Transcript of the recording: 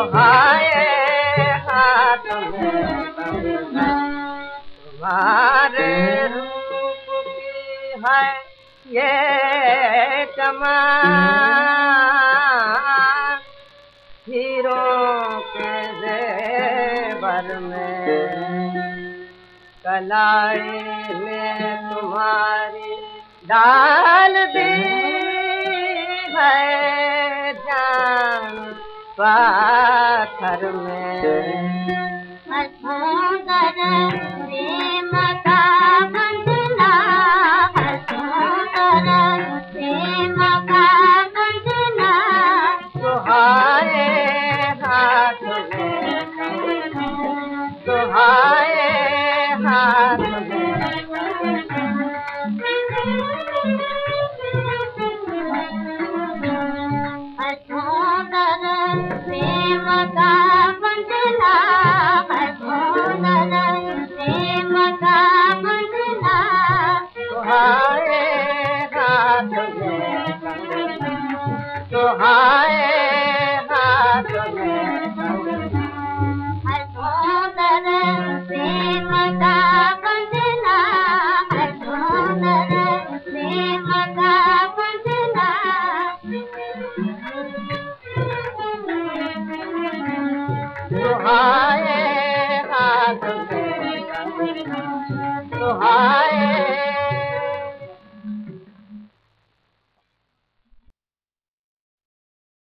सुहाए हाथ तुम्हारे रूप की है ये चमन हीरों के जेवर में कलाई में तुम्हारी डाल दी है जान पाथर में I